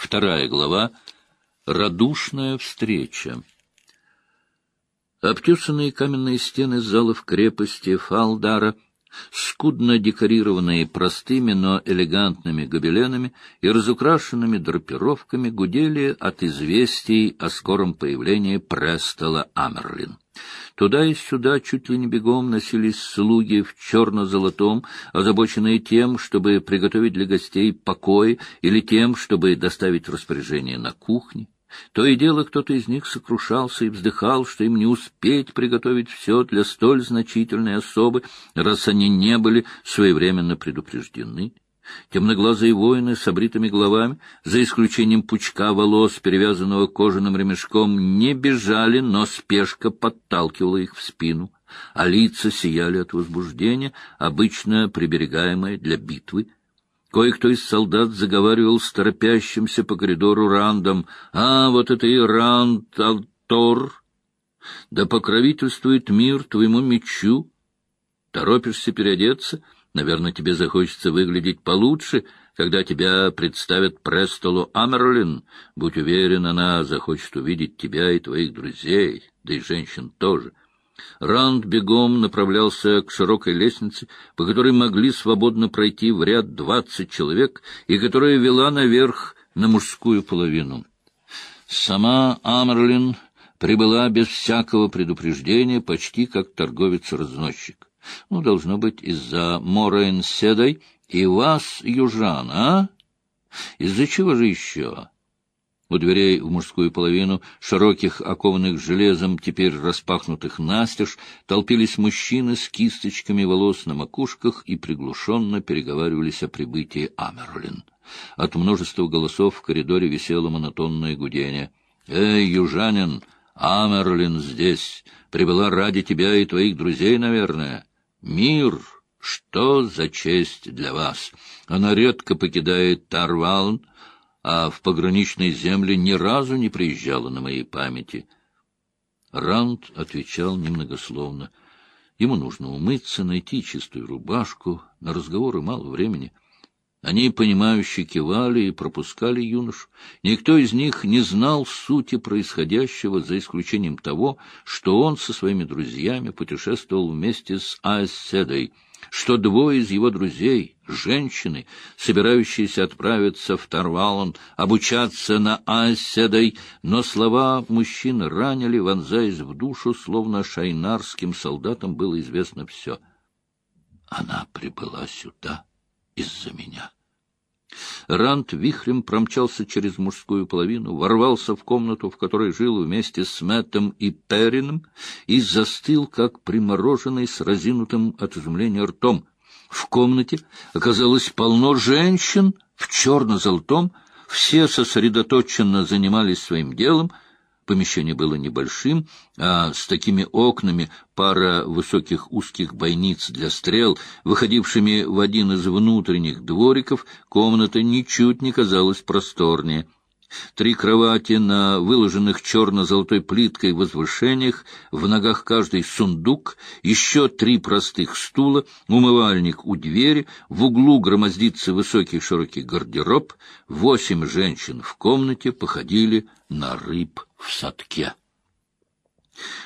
Вторая глава. Радушная встреча. Обтесанные каменные стены залов крепости Фалдара — скудно декорированные простыми, но элегантными гобеленами и разукрашенными драпировками, гудели от известий о скором появлении Престола Амерлин. Туда и сюда чуть ли не бегом носились слуги в черно-золотом, озабоченные тем, чтобы приготовить для гостей покой или тем, чтобы доставить распоряжение на кухне. То и дело кто-то из них сокрушался и вздыхал, что им не успеть приготовить все для столь значительной особы, раз они не были своевременно предупреждены. Темноглазые воины с обритыми головами, за исключением пучка волос, перевязанного кожаным ремешком, не бежали, но спешка подталкивала их в спину, а лица сияли от возбуждения, обычно приберегаемое для битвы. Кое-кто из солдат заговаривал с торопящимся по коридору Рандом. «А, вот это и Ранд, Алтор! Да покровительствует мир твоему мечу! Торопишься переодеться? Наверное, тебе захочется выглядеть получше, когда тебя представят престолу Амерлин. Будь уверен, она захочет увидеть тебя и твоих друзей, да и женщин тоже. Ранд бегом направлялся к широкой лестнице, по которой могли свободно пройти в ряд двадцать человек, и которая вела наверх на мужскую половину. Сама Амерлин прибыла без всякого предупреждения, почти как торговец-разносчик. Ну, должно быть, из-за Морейн Седой и вас, южан, а? Из-за чего же еще? У дверей в мужскую половину, широких, окованных железом, теперь распахнутых настежь, толпились мужчины с кисточками волос на макушках и приглушенно переговаривались о прибытии Амерлин. От множества голосов в коридоре висело монотонное гудение. «Эй, южанин, Амерлин здесь! Прибыла ради тебя и твоих друзей, наверное. Мир!» Что за честь для вас? Она редко покидает Тарвалн, а в пограничной земле ни разу не приезжала на моей памяти. Раунд отвечал немногословно. Ему нужно умыться, найти чистую рубашку, на разговоры мало времени. Они, понимающе кивали и пропускали юношу. Никто из них не знал сути происходящего, за исключением того, что он со своими друзьями путешествовал вместе с Аэсседой — что двое из его друзей, женщины, собирающиеся отправиться в Тарвалон, обучаться на Айседой, но слова мужчин ранили, вонзаясь в душу, словно шайнарским солдатам было известно все. Она прибыла сюда из-за меня. Рант вихрем промчался через мужскую половину, ворвался в комнату, в которой жил вместе с Мэттом и Перином, и застыл, как примороженный с разинутым от изумления ртом. В комнате оказалось полно женщин в черно-золотом, все сосредоточенно занимались своим делом — Помещение было небольшим, а с такими окнами пара высоких узких бойниц для стрел, выходившими в один из внутренних двориков, комната ничуть не казалась просторнее. Три кровати на выложенных черно-золотой плиткой возвышениях, в ногах каждый сундук, еще три простых стула, умывальник у двери, в углу громоздится высокий широкий гардероб, восемь женщин в комнате походили на рыб в садке.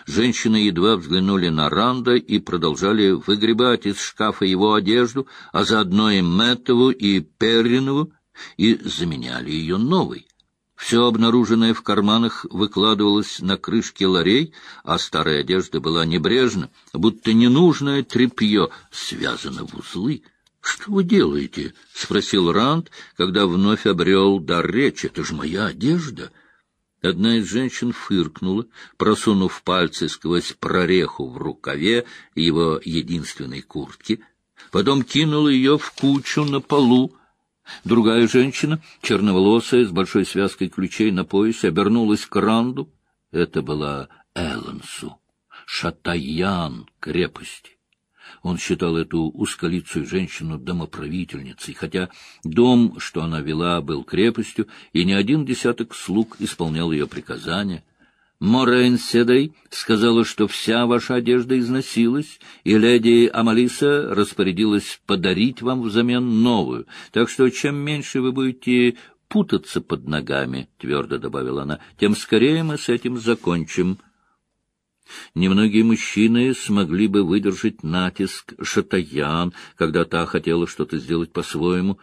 Женщины едва взглянули на Ранда и продолжали выгребать из шкафа его одежду, а заодно и Мэттову, и Перринову, и заменяли ее новой. Все обнаруженное в карманах выкладывалось на крышке ларей, а старая одежда была небрежна, будто ненужное тряпье связано в узлы. — Что вы делаете? — спросил Ранд, когда вновь обрел дар речи. — Это же моя одежда. — Одна из женщин фыркнула, просунув пальцы сквозь прореху в рукаве его единственной куртки, потом кинула ее в кучу на полу. Другая женщина, черноволосая, с большой связкой ключей на поясе, обернулась к Ранду. Это была Элленсу, шатаян крепости. Он считал эту узколицую женщину домоправительницей, хотя дом, что она вела, был крепостью, и не один десяток слуг исполнял ее приказания. Морейн Седой сказала, что вся ваша одежда износилась, и леди Амалиса распорядилась подарить вам взамен новую, так что чем меньше вы будете путаться под ногами, — твердо добавила она, — тем скорее мы с этим закончим. Немногие мужчины смогли бы выдержать натиск Шатаян, когда та хотела что-то сделать по-своему.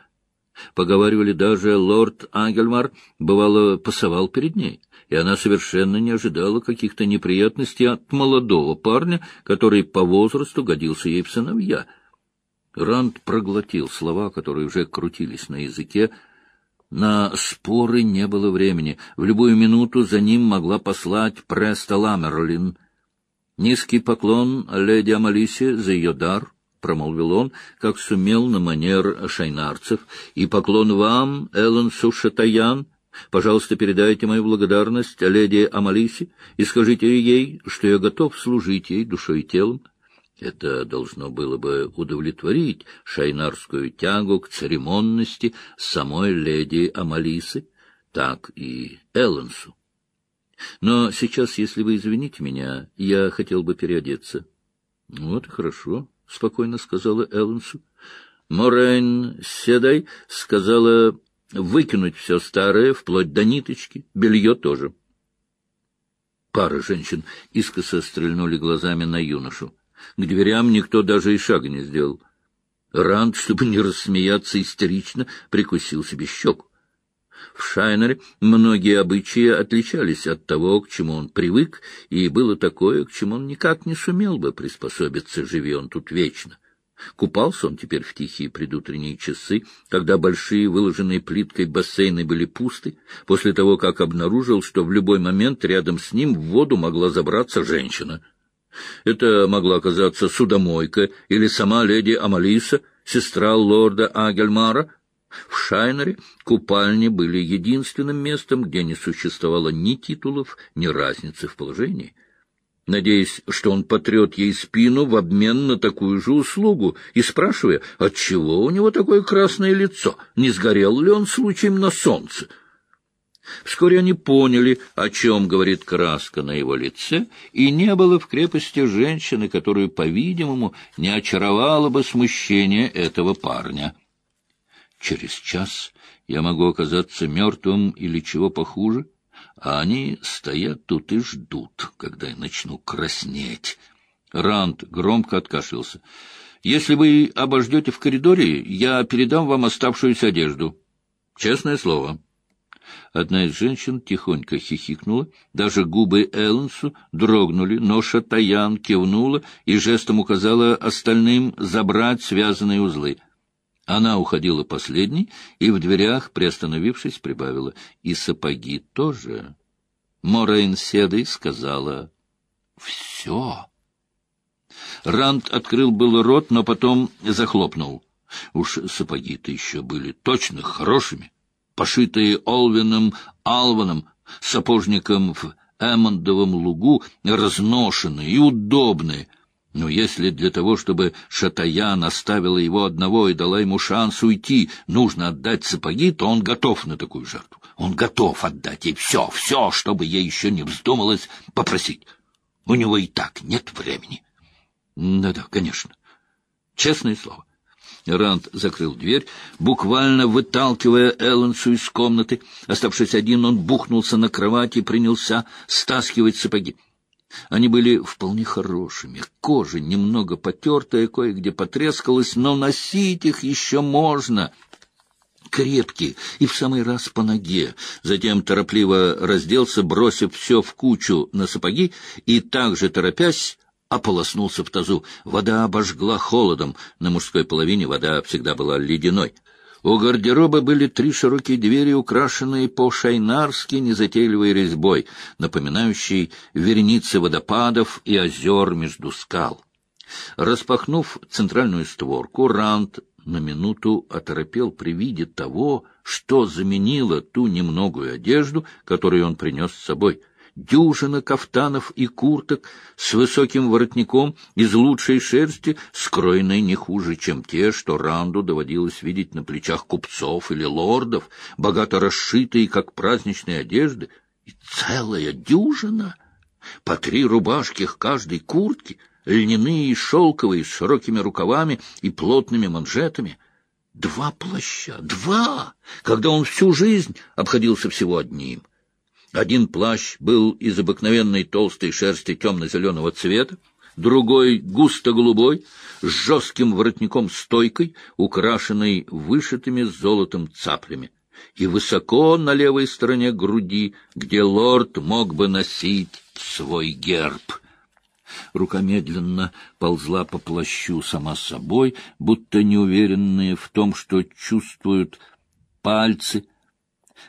Поговаривали даже, лорд Ангельмар, бывало, пасовал перед ней, и она совершенно не ожидала каких-то неприятностей от молодого парня, который по возрасту годился ей в сыновья. Ранд проглотил слова, которые уже крутились на языке, на споры не было времени. В любую минуту за ним могла послать Преста Ламерлин. Низкий поклон леди Амалисе за ее дар, — промолвил он, как сумел на манер шайнарцев, — и поклон вам, Эллен Сушатаян. Пожалуйста, передайте мою благодарность леди Амалисе и скажите ей, что я готов служить ей душой и телом. Это должно было бы удовлетворить шайнарскую тягу к церемонности самой леди Амалисы, так и Элленсу. Но сейчас, если вы извините меня, я хотел бы переодеться. — Вот хорошо, — спокойно сказала Элленсу. Морейн Седай сказала выкинуть все старое, вплоть до ниточки, белье тоже. Пара женщин искоса стрельнули глазами на юношу. К дверям никто даже и шага не сделал. Ранд, чтобы не рассмеяться истерично, прикусил себе щеку. В Шайнере многие обычаи отличались от того, к чему он привык, и было такое, к чему он никак не сумел бы приспособиться, живи он тут вечно. Купался он теперь в тихие предутренние часы, когда большие выложенные плиткой бассейны были пусты, после того, как обнаружил, что в любой момент рядом с ним в воду могла забраться женщина. Это могла оказаться судомойка или сама леди Амалиса, сестра лорда Агельмара. В Шайнере купальни были единственным местом, где не существовало ни титулов, ни разницы в положении. Надеясь, что он потрет ей спину в обмен на такую же услугу, и спрашивая, отчего у него такое красное лицо, не сгорел ли он случаем на солнце — Вскоре они поняли, о чем говорит краска на его лице, и не было в крепости женщины, которую, по-видимому, не очаровало бы смущение этого парня. Через час я могу оказаться мертвым или чего похуже, а они стоят тут и ждут, когда я начну краснеть. Ранд громко откашлялся. «Если вы обождете в коридоре, я передам вам оставшуюся одежду. Честное слово». Одна из женщин тихонько хихикнула, даже губы Элленсу дрогнули, но Шатаян кивнула и жестом указала остальным забрать связанные узлы. Она уходила последней и в дверях, приостановившись, прибавила «И сапоги тоже». Морейн Седой сказала «Все». Ранд открыл был рот, но потом захлопнул. Уж сапоги-то еще были точно хорошими пошитые Олвином Алваном, сапожником в Эммондовом лугу, разношенные и удобные. Но если для того, чтобы Шатаян оставила его одного и дала ему шанс уйти, нужно отдать сапоги, то он готов на такую жертву. Он готов отдать ей все, все, чтобы ей еще не вздумалось попросить. У него и так нет времени. Да-да, конечно. Честное слово. Ранд закрыл дверь, буквально выталкивая Элленсу из комнаты. Оставшись один, он бухнулся на кровати и принялся стаскивать сапоги. Они были вполне хорошими, кожа немного потертая, кое-где потрескалась, но носить их еще можно. Крепкие и в самый раз по ноге. Затем торопливо разделся, бросив все в кучу на сапоги, и также торопясь ополоснулся в тазу. Вода обожгла холодом. На мужской половине вода всегда была ледяной. У гардероба были три широкие двери, украшенные по-шайнарски незатейливой резьбой, напоминающей вереницы водопадов и озер между скал. Распахнув центральную створку, Ранд на минуту оторопел при виде того, что заменило ту немногую одежду, которую он принес с собой — дюжина кафтанов и курток с высоким воротником из лучшей шерсти, скроенной не хуже, чем те, что Ранду доводилось видеть на плечах купцов или лордов, богато расшитые, как праздничные одежды, и целая дюжина, по три рубашки каждой куртке, льняные и шелковые, с широкими рукавами и плотными манжетами — Два плаща, два, когда он всю жизнь обходился всего одним. Один плащ был из обыкновенной толстой шерсти темно-зеленого цвета, другой густо-голубой, с жестким воротником-стойкой, украшенной вышитыми золотом цаплями, и высоко на левой стороне груди, где лорд мог бы носить свой герб. Рука медленно ползла по плащу сама собой, будто неуверенные в том, что чувствуют пальцы,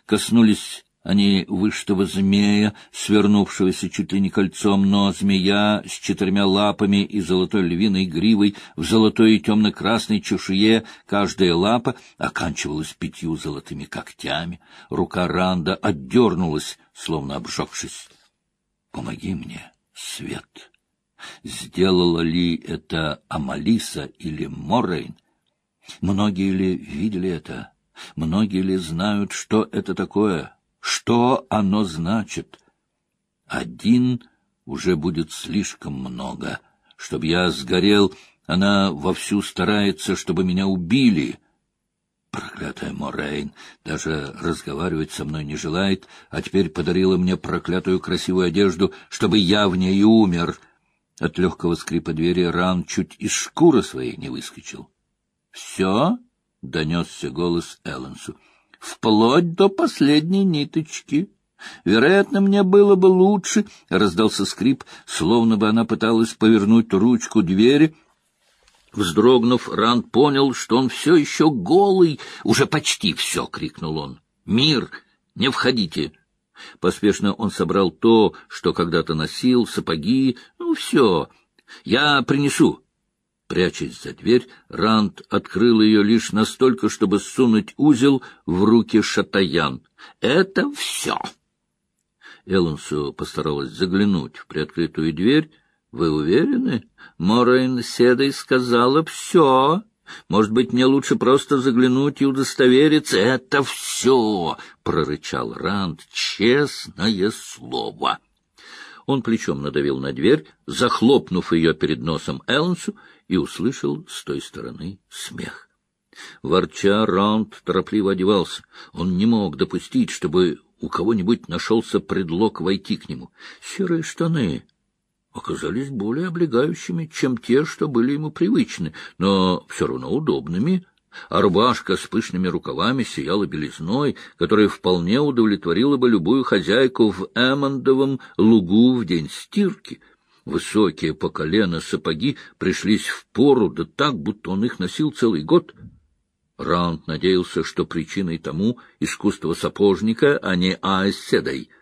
коснулись они вышитого змея, свернувшегося чуть ли не кольцом, но змея с четырьмя лапами и золотой львиной гривой в золотой и темно-красной чешуе, каждая лапа оканчивалась пятью золотыми когтями. Рука Ранда отдернулась, словно обжегшись. «Помоги мне, Свет!» Сделала ли это Амалиса или Моррейн? Многие ли видели это? Многие ли знают, что это такое? Что оно значит? Один уже будет слишком много. Чтоб я сгорел, она вовсю старается, чтобы меня убили. Проклятая Морейн даже разговаривать со мной не желает, а теперь подарила мне проклятую красивую одежду, чтобы я в ней умер. От легкого скрипа двери ран чуть из шкуры своей не выскочил. — Все? — донесся голос Элленсу вплоть до последней ниточки. Вероятно, мне было бы лучше, — раздался скрип, словно бы она пыталась повернуть ручку двери. Вздрогнув, Ранд понял, что он все еще голый. «Уже почти все!» — крикнул он. «Мир! Не входите!» Поспешно он собрал то, что когда-то носил, сапоги. «Ну, все. Я принесу. Прячась за дверь, Ранд открыл ее лишь настолько, чтобы сунуть узел в руки Шатаян. «Это все!» Эллансу постаралась заглянуть в приоткрытую дверь. «Вы уверены?» Морейн Седой сказала «все». Может быть, мне лучше просто заглянуть и удостовериться? Это все, — прорычал Ранд, — честное слово. Он плечом надавил на дверь, захлопнув ее перед носом Элансу, и услышал с той стороны смех. Ворча, Раунд торопливо одевался. Он не мог допустить, чтобы у кого-нибудь нашелся предлог войти к нему. Серые штаны оказались более облегающими, чем те, что были ему привычны, но все равно удобными, а рубашка с пышными рукавами сияла белизной, которая вполне удовлетворила бы любую хозяйку в Эммондовом лугу в день стирки — Высокие по колено сапоги пришлись в пору, да так, будто он их носил целый год. Раунд надеялся, что причиной тому искусство сапожника, а не Аэсседой —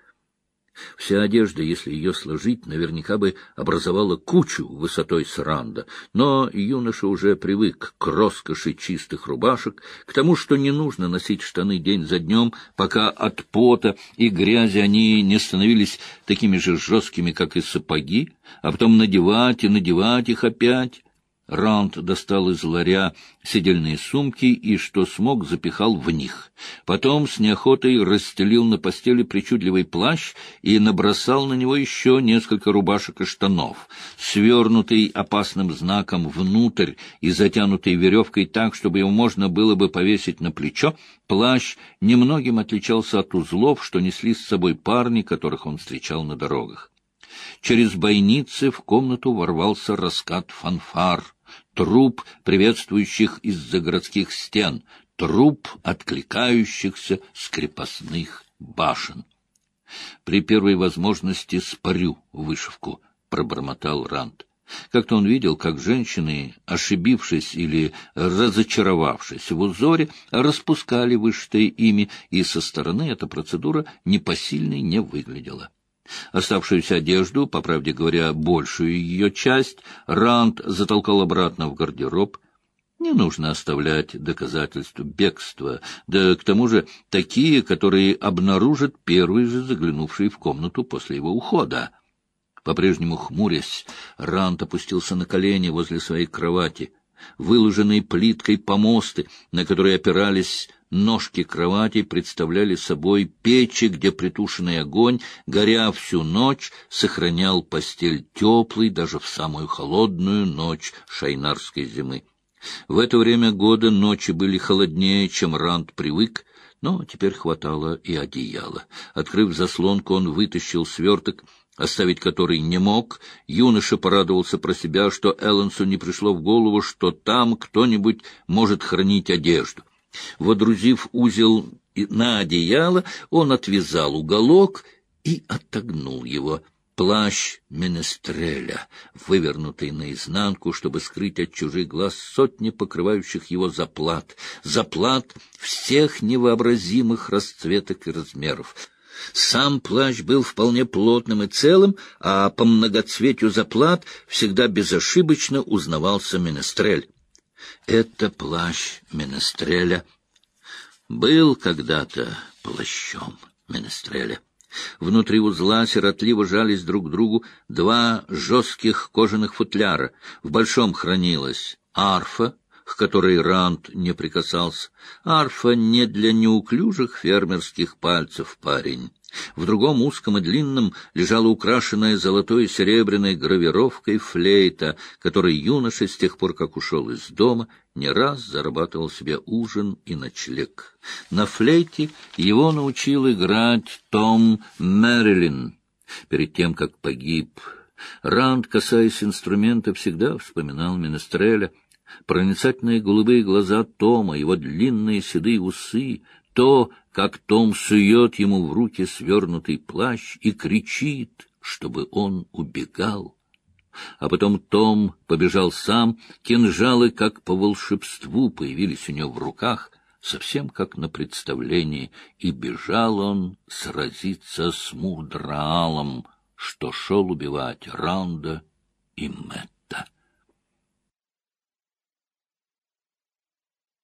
Вся одежда, если ее сложить, наверняка бы образовала кучу высотой с ранда, но юноша уже привык к роскоши чистых рубашек, к тому, что не нужно носить штаны день за днем, пока от пота и грязи они не становились такими же жесткими, как и сапоги, а потом надевать и надевать их опять. Раунд достал из ларя седельные сумки и, что смог, запихал в них. Потом с неохотой расстелил на постели причудливый плащ и набросал на него еще несколько рубашек и штанов. Свернутый опасным знаком внутрь и затянутый веревкой так, чтобы его можно было бы повесить на плечо, плащ немногим отличался от узлов, что несли с собой парни, которых он встречал на дорогах. Через бойницы в комнату ворвался раскат фанфар — труп, приветствующих из-за городских стен, труп откликающихся с крепостных башен. При первой возможности спарю вышивку, — пробормотал Ранд. Как-то он видел, как женщины, ошибившись или разочаровавшись в узоре, распускали вышитые ими, и со стороны эта процедура непосильной не выглядела. Оставшуюся одежду, по правде говоря, большую ее часть, Ранд затолкал обратно в гардероб. Не нужно оставлять доказательств бегства, да к тому же такие, которые обнаружат первый же заглянувший в комнату после его ухода. По-прежнему хмурясь, Ранд опустился на колени возле своей кровати. Выложенные плиткой помосты, на которые опирались Ножки кровати представляли собой печи, где притушенный огонь, горя всю ночь, сохранял постель теплой даже в самую холодную ночь шайнарской зимы. В это время года ночи были холоднее, чем Ранд привык, но теперь хватало и одеяла. Открыв заслонку, он вытащил сверток, оставить который не мог. Юноша порадовался про себя, что Элленсу не пришло в голову, что там кто-нибудь может хранить одежду. Водрузив узел на одеяло, он отвязал уголок и отогнул его. Плащ Менестреля, вывернутый наизнанку, чтобы скрыть от чужих глаз сотни покрывающих его заплат, заплат всех невообразимых расцветок и размеров. Сам плащ был вполне плотным и целым, а по многоцветию заплат всегда безошибочно узнавался Менестрель. Это плащ Менестреля был когда-то плащом Менестреля. Внутри узла сиротливо жались друг к другу два жестких кожаных футляра. В большом хранилась арфа, к которой Рант не прикасался. Арфа не для неуклюжих фермерских пальцев, парень. В другом узком и длинном лежала украшенная золотой и серебряной гравировкой флейта, которой юноша с тех пор, как ушел из дома, не раз зарабатывал себе ужин и ночлег. На флейте его научил играть Том Мэрилин. Перед тем, как погиб, Ранд, касаясь инструмента, всегда вспоминал Менестреля, проницательные голубые глаза Тома, его длинные седые усы, то, как Том сует ему в руки свернутый плащ и кричит, чтобы он убегал. А потом Том побежал сам, кинжалы, как по волшебству, появились у него в руках, совсем как на представлении, и бежал он сразиться с Мудраалом, что шел убивать Ранда и Мэтт.